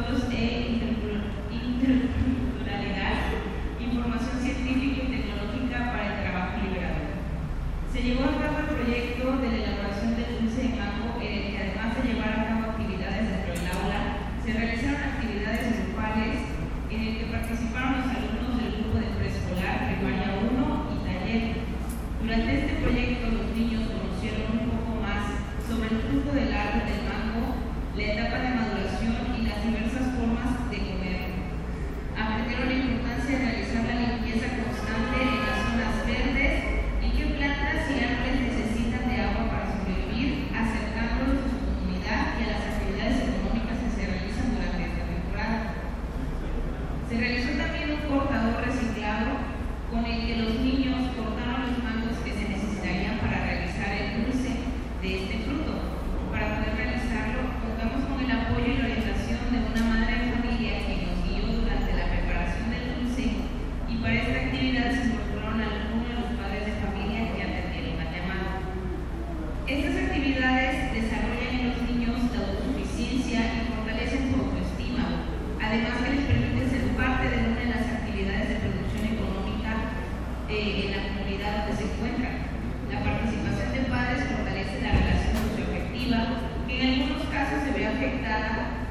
protocolos e interculturalidad, información científica y tecnológica para el trabajo liberador. Se llevó a cabo el proyecto de la elaboración del dulce de mango, en el que además de llevar a cabo actividades dentro del aula, se realizaron actividades grupales en el que participaron los alumnos del grupo de preescolar, primaria 1 y taller. Durante este proyecto los niños conocieron un poco más sobre el fruto del árbol del mango, la etapa de consiste realizar la limpieza constante en las zonas verdes y qué plantas y árboles necesitan de agua para sobrevivir, acercándolos a su comunidad y a las actividades económicas que se realizan durante esta temporada.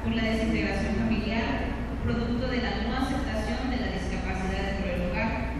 por la desintegración familiar, producto de la no aceptación de la discapacidad dentro del hogar.